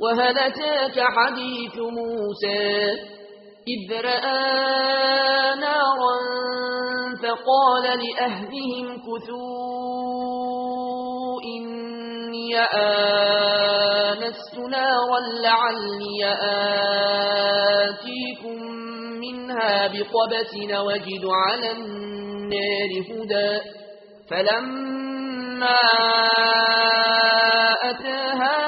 وهل أتاك حديث موسى؟ إذ رأى نارا فقال لأهلهم كثوا إني آنست نارا لعلي آتيكم منها بقبس نوجد على النار هدى. فلما أتاها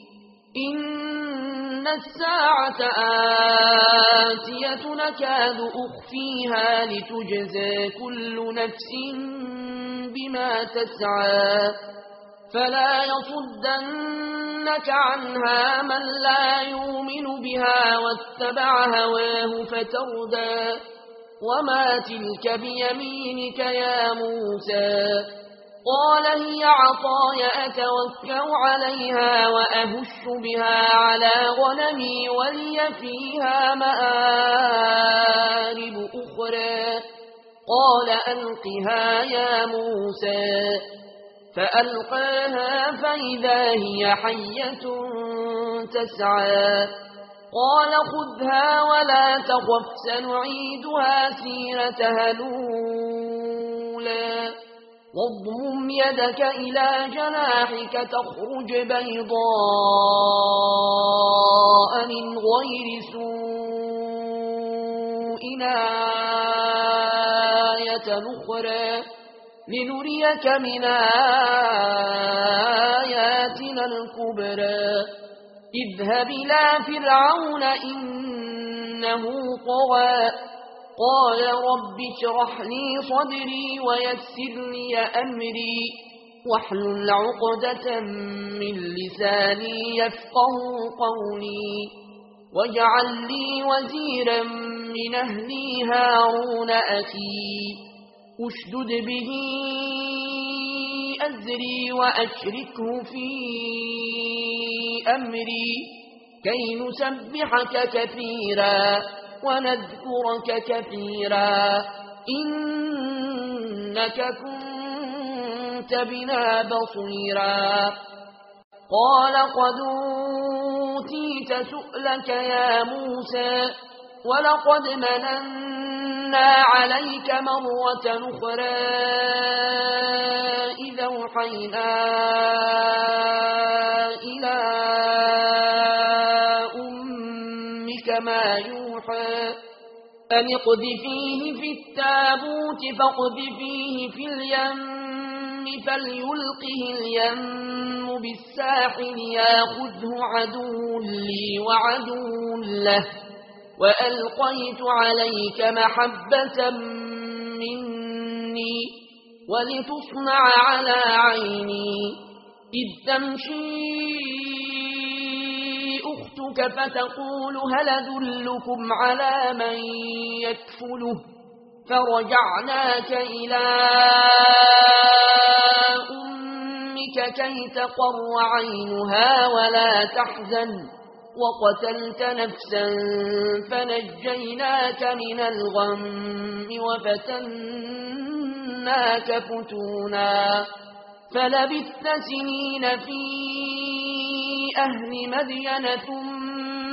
إن الساعة آتية نكاد أخفيها لتجزى كل نفس بما تسعى فلا يصدنك عنها من لا يؤمن بها واتبع هواه فتردى وما تلك بيمينك يا موسى قال هي عطايا أتوكأ عليها وأهش بها على غنمي ولي فيها مآرب أخرى. قال ألقها يا موسى. فألقاها فإذا هي حية تسعى. قال خذها ولا تخف سنعيدها سيرتها لولا وَضُمْ يدك إلى جناحك تخرج بيضاء من غير سوء آية نخرى لنريك من آياتنا الكبرى. اذهب إلى فرعون إنه طغى. قال رب اشرح لي صدري ويسر لي أمري واحلل عقدة من لساني يفقه قولي واجعل لي وزيرا من أهلي هارون أتي أشدد به أزري وأشركه في أمري كي نسبحك كثيرا ونذكرك كثيرا إنك كنت بنا بصيرا قال قد أوتيت سؤلك يا موسى ولقد مننا عليك مرة أخرى إذا وحينا إلى أمك ما يوحى صحفا أن اقذفيه في التابوت فاقذفيه في اليم فليلقه اليم بالساحل ياخذه عدو لي وعدو له. وألقيت عليك محبة مني ولتصنع على عيني إذ تمشي يَرِثُكَ فَتَقُولُ هَلْ أَدُلُّكُمْ عَلَى مَنْ يَكْفُلُهُ فَرَجَعْنَاكَ إِلَى أُمِّكَ كَيْ تَقَرَّ عَيْنُهَا وَلَا تَحْزَنَ وَقَتَلْتَ نَفْسًا فَنَجَّيْنَاكَ مِنَ الْغَمِّ وَفَتَنَّاكَ فُتُونًا فلبثت سنين في أهل مدينة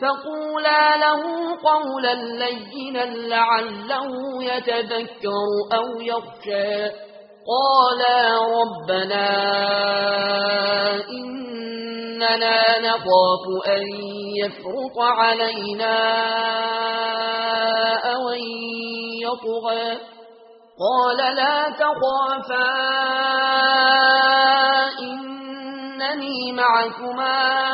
فقولا له قولا لينا لعله يتذكر أو يخشى قالا ربنا إننا نخاف أن يفرق علينا أو أن يطغى قال لا تخافا إنني معكما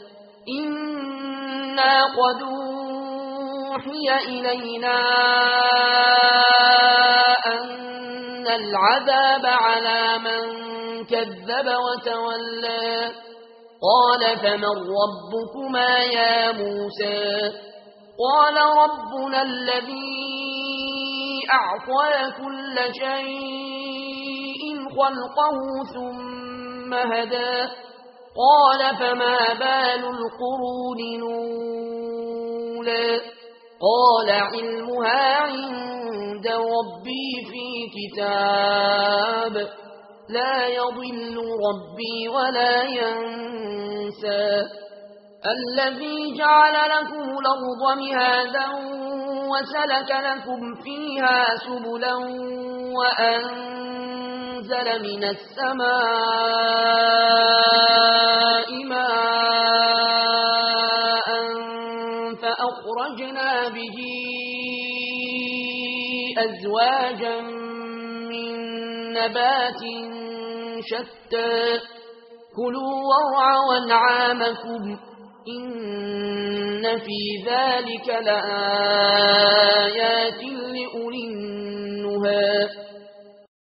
إنا قد أوحي إلينا أن العذاب على من كذب وتولى قال فمن ربكما يا موسى قال ربنا الذي أعطى كل شيء خلقه ثم هداه قال فما بال القرون نولا قال علمها عند ربي في كتاب. لا يضل ربي ولا ينسى. الذي جعل لكم الأرض مهادا وسلك لكم فيها سبلا وأنسى أنزل من السماء ماء فأخرجنا به أزواجا من نبات شتى. كلوا ورعا وانعامكم إن في ذلك لآيات لأولي النهار